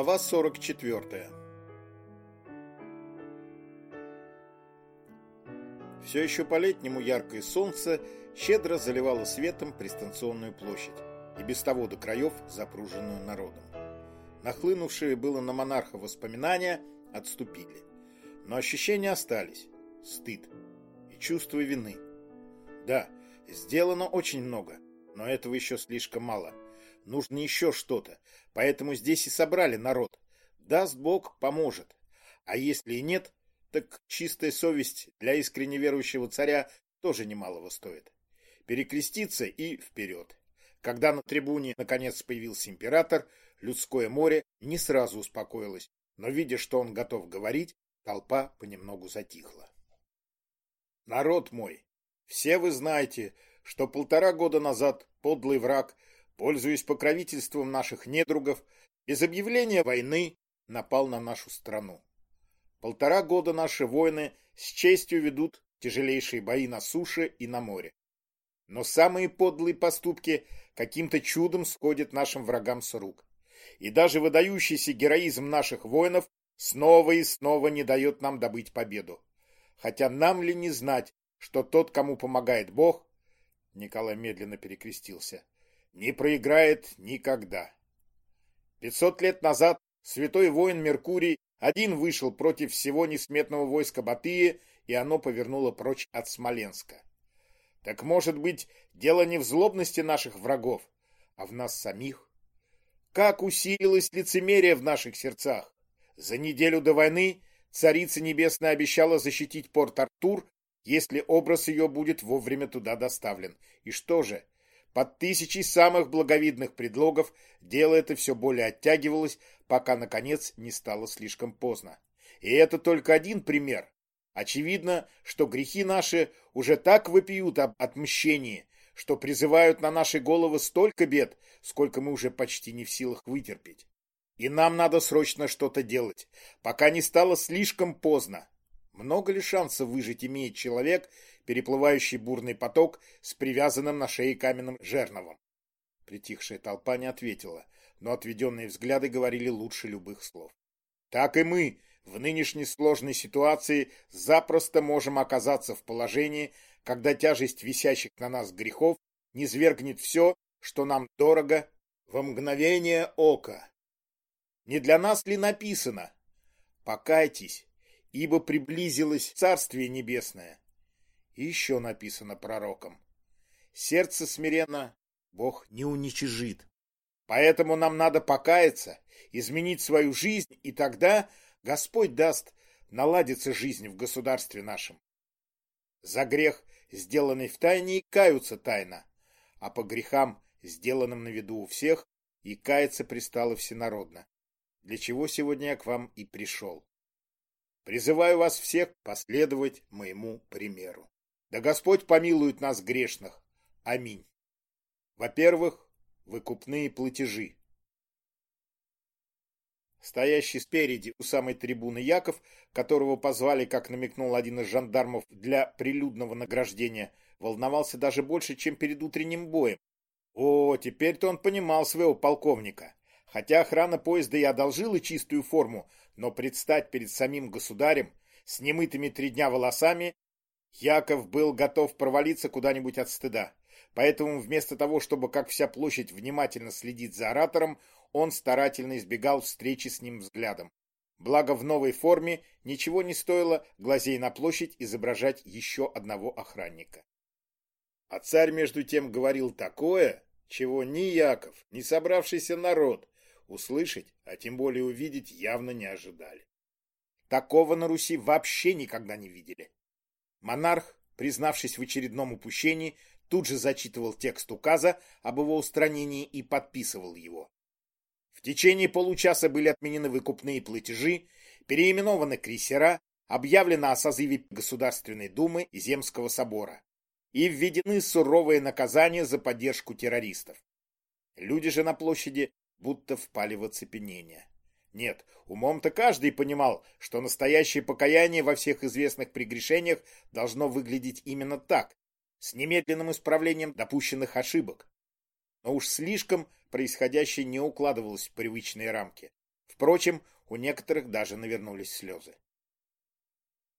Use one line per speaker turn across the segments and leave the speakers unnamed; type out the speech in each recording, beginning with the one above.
Глава 44 Все еще по-летнему яркое солнце щедро заливало светом пристанционную площадь, и без того до краев запруженную народом. Нахлынувшие было на монарха воспоминания отступили. Но ощущения остались. Стыд и чувство вины. Да, сделано очень много, но этого еще слишком мало. Нужно еще что-то, поэтому здесь и собрали народ. Даст Бог, поможет. А если и нет, так чистая совесть для искренне верующего царя тоже немалого стоит. Перекреститься и вперед. Когда на трибуне наконец появился император, людское море не сразу успокоилось, но, видя, что он готов говорить, толпа понемногу затихла. Народ мой, все вы знаете, что полтора года назад подлый враг, пользуясь покровительством наших недругов, без объявления войны напал на нашу страну. Полтора года наши воины с честью ведут тяжелейшие бои на суше и на море. Но самые подлые поступки каким-то чудом сходят нашим врагам с рук. И даже выдающийся героизм наших воинов снова и снова не дает нам добыть победу. Хотя нам ли не знать, что тот, кому помогает Бог, Николай медленно перекрестился, не проиграет никогда. Пятьсот лет назад святой воин Меркурий один вышел против всего несметного войска Батыя, и оно повернуло прочь от Смоленска. Так может быть, дело не в злобности наших врагов, а в нас самих? Как усилилось лицемерие в наших сердцах! За неделю до войны Царица Небесная обещала защитить порт Артур, если образ ее будет вовремя туда доставлен. И что же? Под тысячей самых благовидных предлогов дело это все более оттягивалось, пока, наконец, не стало слишком поздно. И это только один пример. Очевидно, что грехи наши уже так выпьют об отмщении, что призывают на наши головы столько бед, сколько мы уже почти не в силах вытерпеть. И нам надо срочно что-то делать, пока не стало слишком поздно. Много ли шансов выжить имеет человек, переплывающий бурный поток с привязанным на шее каменным жерновом? Притихшая толпа не ответила, но отведенные взгляды говорили лучше любых слов. Так и мы, в нынешней сложной ситуации запросто можем оказаться в положении, когда тяжесть висящих на нас грехов низвергнет все, что нам дорого, во мгновение ока. Не для нас ли написано «Покайтесь, ибо приблизилось Царствие Небесное»? И еще написано пророком «Сердце смиренно Бог не уничижит». Поэтому нам надо покаяться, изменить свою жизнь, и тогда Господь даст наладиться жизнь в государстве нашем. За грех, сделанный в тайне, и каются тайно, а по грехам, сделанным на виду у всех, и каяться пристало всенародно, для чего сегодня я к вам и пришел. Призываю вас всех последовать моему примеру. Да Господь помилует нас грешных. Аминь. Во-первых, выкупные платежи. Стоящий спереди у самой трибуны Яков, которого позвали, как намекнул один из жандармов, для прилюдного награждения, волновался даже больше, чем перед утренним боем. О, теперь-то он понимал своего полковника. Хотя охрана поезда и одолжила чистую форму, но предстать перед самим государем с немытыми три дня волосами, Яков был готов провалиться куда-нибудь от стыда. Поэтому вместо того, чтобы, как вся площадь, внимательно следить за оратором, он старательно избегал встречи с ним взглядом. Благо в новой форме ничего не стоило, глазей на площадь, изображать еще одного охранника. А царь между тем говорил такое, чего ни Яков, ни собравшийся народ услышать, а тем более увидеть, явно не ожидали. Такого на Руси вообще никогда не видели. Монарх, признавшись в очередном упущении, тут же зачитывал текст указа об его устранении и подписывал его. В течение получаса были отменены выкупные платежи, переименованы крейсера, объявлено о созыве Государственной Думы и Земского собора и введены суровые наказания за поддержку террористов. Люди же на площади будто впали в оцепенение. Нет, умом-то каждый понимал, что настоящее покаяние во всех известных прегрешениях должно выглядеть именно так, с немедленным исправлением допущенных ошибок. Но уж слишком происходящее не укладывалось в привычные рамки. Впрочем, у некоторых даже навернулись слезы.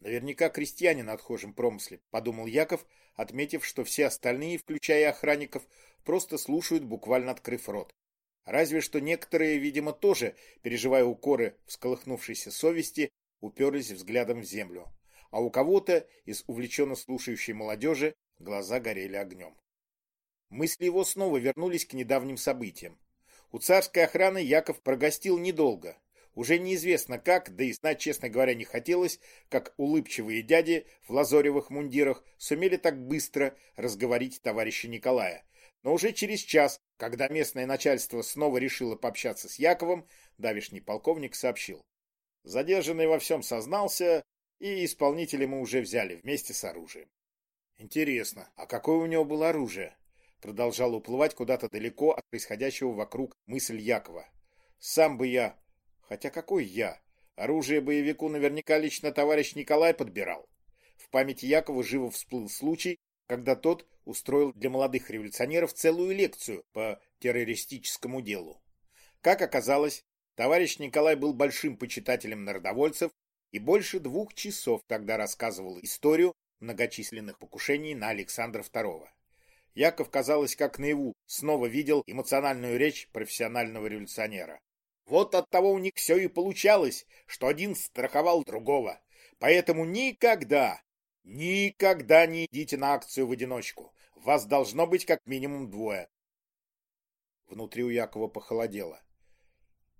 Наверняка крестьяне на отхожем промысле, подумал Яков, отметив, что все остальные, включая охранников, просто слушают, буквально открыв рот. Разве что некоторые, видимо, тоже, переживая укоры всколыхнувшейся совести, уперлись взглядом в землю. А у кого-то из увлеченно слушающей молодежи глаза горели огнем. Мысли его снова вернулись к недавним событиям. У царской охраны Яков прогостил недолго. Уже неизвестно как, да и знать, честно говоря, не хотелось, как улыбчивые дяди в лазоревых мундирах сумели так быстро разговорить товарища Николая. Но уже через час, когда местное начальство снова решило пообщаться с Яковом, давишний полковник сообщил. Задержанный во всем сознался, и исполнителя мы уже взяли вместе с оружием. Интересно, а какое у него было оружие? Продолжал уплывать куда-то далеко от происходящего вокруг мысль Якова. Сам бы я Хотя какой я? Оружие боевику наверняка лично товарищ Николай подбирал. В памяти Якова живо всплыл случай, когда тот устроил для молодых революционеров целую лекцию по террористическому делу. Как оказалось, товарищ Николай был большим почитателем народовольцев и больше двух часов тогда рассказывал историю многочисленных покушений на Александра II. Яков, казалось, как наяву, снова видел эмоциональную речь профессионального революционера. Вот от того у них все и получалось, что один страховал другого. Поэтому никогда, никогда не идите на акцию в одиночку. Вас должно быть как минимум двое. Внутри у Якова похолодело.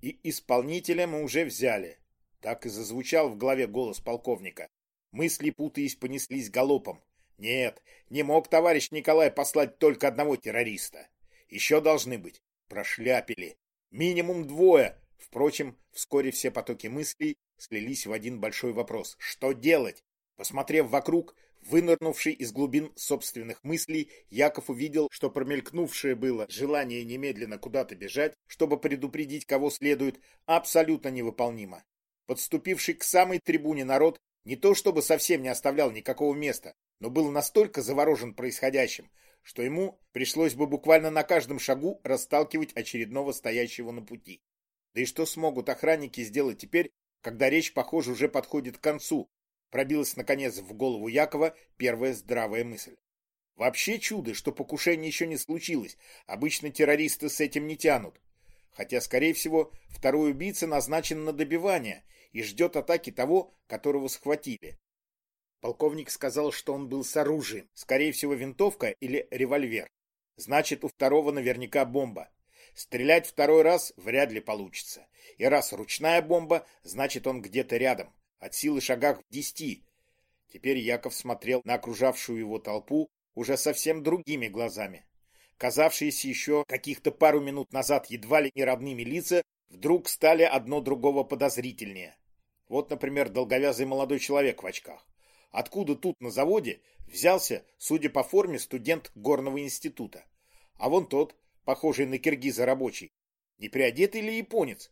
И исполнителя мы уже взяли. Так и зазвучал в голове голос полковника. Мысли, путаясь, понеслись галопом. Нет, не мог товарищ Николай послать только одного террориста. Еще должны быть. Прошляпили. Минимум двое. Впрочем, вскоре все потоки мыслей слились в один большой вопрос. Что делать? Посмотрев вокруг, вынырнувший из глубин собственных мыслей, Яков увидел, что промелькнувшее было желание немедленно куда-то бежать, чтобы предупредить кого следует, абсолютно невыполнимо. Подступивший к самой трибуне народ не то чтобы совсем не оставлял никакого места, но был настолько заворожен происходящим, что ему пришлось бы буквально на каждом шагу расталкивать очередного стоящего на пути. Да и что смогут охранники сделать теперь, когда речь, похоже, уже подходит к концу? Пробилась, наконец, в голову Якова первая здравая мысль. Вообще чудо, что покушение еще не случилось. Обычно террористы с этим не тянут. Хотя, скорее всего, второй убийца назначен на добивание и ждет атаки того, которого схватили. Полковник сказал, что он был с оружием, скорее всего винтовка или револьвер. Значит, у второго наверняка бомба. Стрелять второй раз вряд ли получится. И раз ручная бомба, значит он где-то рядом, от силы шагах в десяти. Теперь Яков смотрел на окружавшую его толпу уже совсем другими глазами. Казавшиеся еще каких-то пару минут назад едва ли не родными лица вдруг стали одно другого подозрительнее. Вот, например, долговязый молодой человек в очках. Откуда тут на заводе взялся, судя по форме, студент горного института? А вон тот, похожий на киргиза рабочий, не приодетый ли японец?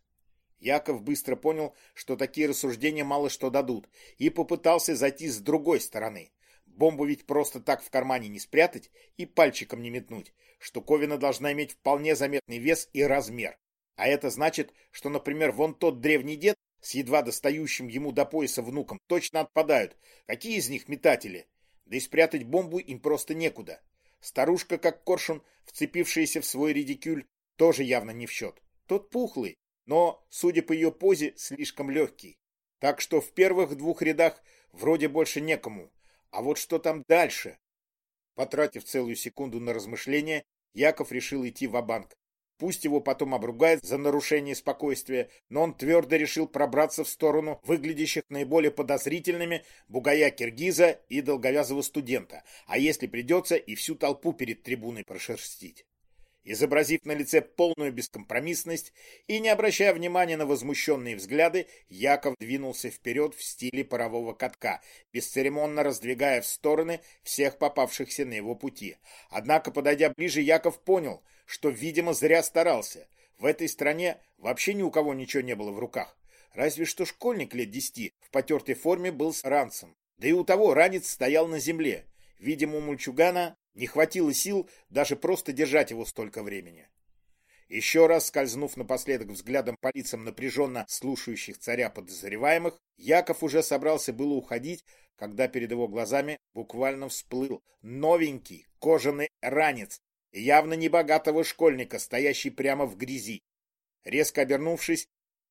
Яков быстро понял, что такие рассуждения мало что дадут, и попытался зайти с другой стороны. Бомбу ведь просто так в кармане не спрятать и пальчиком не метнуть. Штуковина должна иметь вполне заметный вес и размер. А это значит, что, например, вон тот древний дед с едва достающим ему до пояса внуком точно отпадают. Какие из них метатели? Да и спрятать бомбу им просто некуда. Старушка, как коршун, вцепившаяся в свой редикюль, тоже явно не в счет. Тот пухлый, но, судя по ее позе, слишком легкий. Так что в первых двух рядах вроде больше некому. А вот что там дальше? Потратив целую секунду на размышления, Яков решил идти в банк Пусть его потом обругают за нарушение спокойствия, но он твердо решил пробраться в сторону выглядящих наиболее подозрительными бугая киргиза и долговязого студента, а если придется, и всю толпу перед трибуной прошерстить. Изобразив на лице полную бескомпромиссность и не обращая внимания на возмущенные взгляды, Яков двинулся вперед в стиле парового катка, бесцеремонно раздвигая в стороны всех попавшихся на его пути. Однако, подойдя ближе, Яков понял, что, видимо, зря старался. В этой стране вообще ни у кого ничего не было в руках. Разве что школьник лет десяти в потертой форме был с ранцем. Да и у того ранец стоял на земле. Видимо, у мальчугана не хватило сил даже просто держать его столько времени. Еще раз скользнув напоследок взглядом по лицам напряженно слушающих царя подозреваемых, Яков уже собрался было уходить, когда перед его глазами буквально всплыл новенький кожаный ранец, явно небогатого школьника, стоящий прямо в грязи. Резко обернувшись,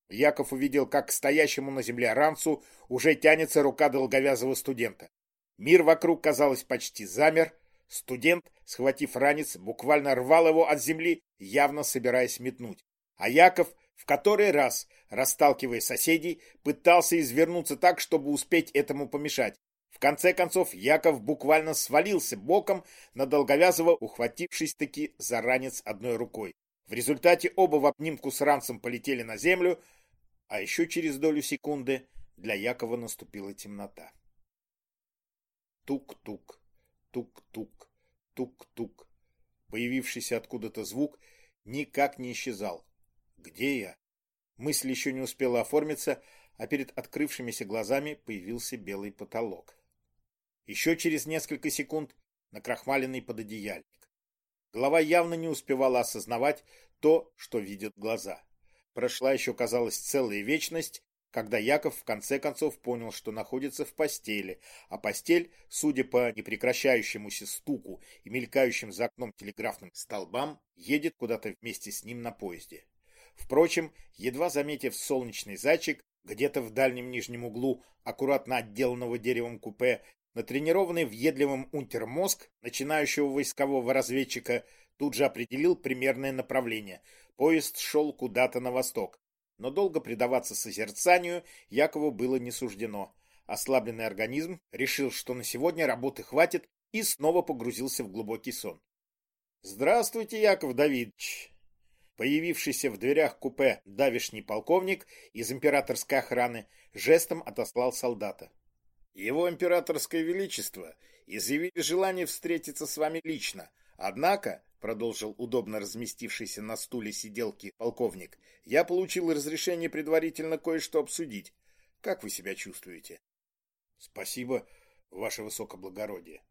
Яков увидел, как к стоящему на земле ранцу уже тянется рука долговязого студента. Мир вокруг, казалось, почти замер, Студент, схватив ранец, буквально рвал его от земли, явно собираясь метнуть. А Яков в который раз, расталкивая соседей, пытался извернуться так, чтобы успеть этому помешать. В конце концов, Яков буквально свалился боком на Долговязова, ухватившись-таки за ранец одной рукой. В результате оба в обнимку с ранцем полетели на землю, а еще через долю секунды для Якова наступила темнота. Тук-тук. Тук-тук, тук-тук. Появившийся откуда-то звук никак не исчезал. Где я? Мысль еще не успела оформиться, а перед открывшимися глазами появился белый потолок. Еще через несколько секунд накрахмаленный пододеяльник. Голова явно не успевала осознавать то, что видят глаза. Прошла еще, казалось, целая вечность, когда Яков в конце концов понял, что находится в постели, а постель, судя по непрекращающемуся стуку и мелькающим за окном телеграфным столбам, едет куда-то вместе с ним на поезде. Впрочем, едва заметив солнечный зайчик, где-то в дальнем нижнем углу аккуратно отделанного деревом купе, натренированный въедливым унтермозг начинающего войскового разведчика тут же определил примерное направление. Поезд шел куда-то на восток но долго предаваться созерцанию Якову было не суждено. Ослабленный организм решил, что на сегодня работы хватит, и снова погрузился в глубокий сон. «Здравствуйте, Яков Давидович!» Появившийся в дверях купе давишний полковник из императорской охраны жестом отослал солдата. «Его императорское величество изъявили желание встретиться с вами лично, однако продолжил удобно разместившийся на стуле сиделки полковник, я получил разрешение предварительно кое-что обсудить. Как вы себя чувствуете? Спасибо, ваше высокоблагородие.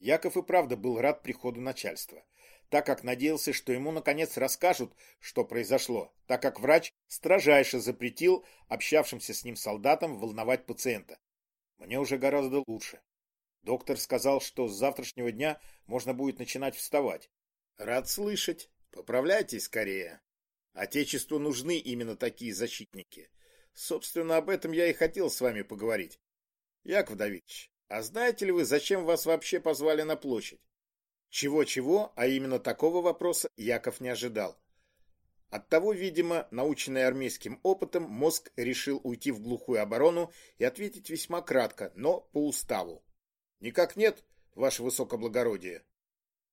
Яков и правда был рад приходу начальства, так как надеялся, что ему наконец расскажут, что произошло, так как врач строжайше запретил общавшимся с ним солдатам волновать пациента. Мне уже гораздо лучше. Доктор сказал, что с завтрашнего дня можно будет начинать вставать. Рад слышать. Поправляйтесь скорее. Отечеству нужны именно такие защитники. Собственно, об этом я и хотел с вами поговорить. Яков Давидович, а знаете ли вы, зачем вас вообще позвали на площадь? Чего-чего, а именно такого вопроса Яков не ожидал. Оттого, видимо, наученный армейским опытом, мозг решил уйти в глухую оборону и ответить весьма кратко, но по уставу. Никак нет, ваше высокоблагородие.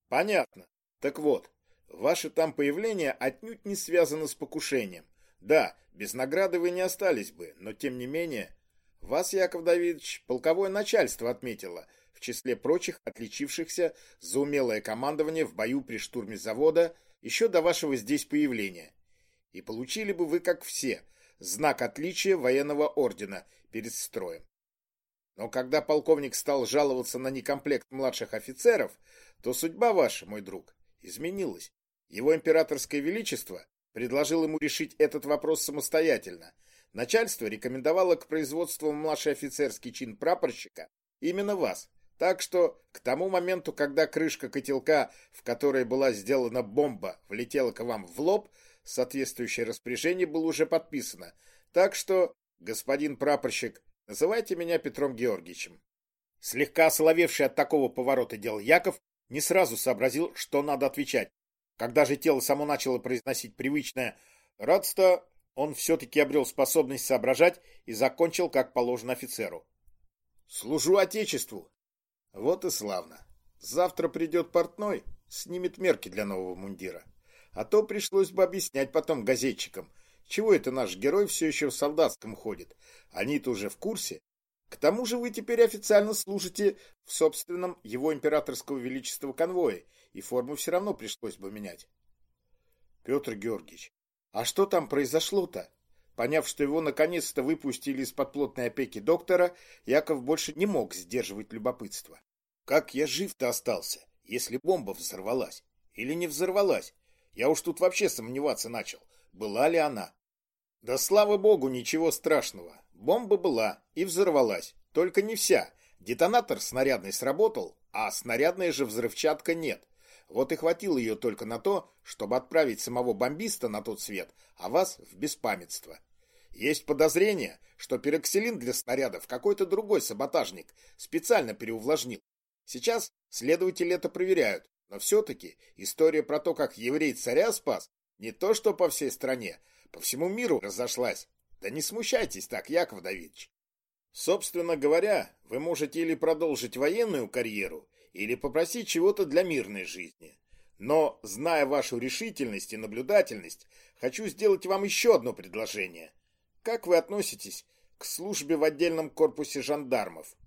Понятно. Так вот, ваше там появление отнюдь не связано с покушением. Да, без награды вы не остались бы, но тем не менее... Вас, Яков Давидович, полковое начальство отметило, в числе прочих отличившихся за умелое командование в бою при штурме завода еще до вашего здесь появления. И получили бы вы, как все, знак отличия военного ордена перед строем. Но когда полковник стал жаловаться на некомплект младших офицеров, то судьба ваша, мой друг, изменилось. Его императорское величество предложил ему решить этот вопрос самостоятельно. Начальство рекомендовало к производству младший офицерский чин прапорщика именно вас. Так что к тому моменту, когда крышка котелка, в которой была сделана бомба, влетела к вам в лоб, соответствующее распоряжение было уже подписано. Так что, господин прапорщик, называйте меня Петром Георгиевичем. Слегка соловевший от такого поворота дел Яков не сразу сообразил, что надо отвечать. Когда же тело само начало произносить привычное «радство», он все-таки обрел способность соображать и закончил, как положено офицеру. «Служу Отечеству!» Вот и славно. Завтра придет портной, снимет мерки для нового мундира. А то пришлось бы объяснять потом газетчикам, чего это наш герой все еще в солдатском ходит. Они-то уже в курсе, к тому же вы теперь официально служите в собственном его императорского величества конвое, и форму все равно пришлось бы менять. Петр Георгиевич, а что там произошло-то? Поняв, что его наконец-то выпустили из-под плотной опеки доктора, Яков больше не мог сдерживать любопытство. Как я жив-то остался, если бомба взорвалась? Или не взорвалась? Я уж тут вообще сомневаться начал, была ли она. Да слава богу, ничего страшного. Бомба была и взорвалась, только не вся. Детонатор снарядный сработал, а снарядная же взрывчатка нет. Вот и хватило ее только на то, чтобы отправить самого бомбиста на тот свет, а вас в беспамятство. Есть подозрение, что пероксилин для снарядов какой-то другой саботажник специально переувлажнил. Сейчас следователи это проверяют, но все-таки история про то, как еврей царя спас, не то что по всей стране, по всему миру разошлась. Да не смущайтесь так, Яков Давидович. Собственно говоря, вы можете или продолжить военную карьеру, или попросить чего-то для мирной жизни. Но, зная вашу решительность и наблюдательность, хочу сделать вам еще одно предложение. Как вы относитесь к службе в отдельном корпусе жандармов?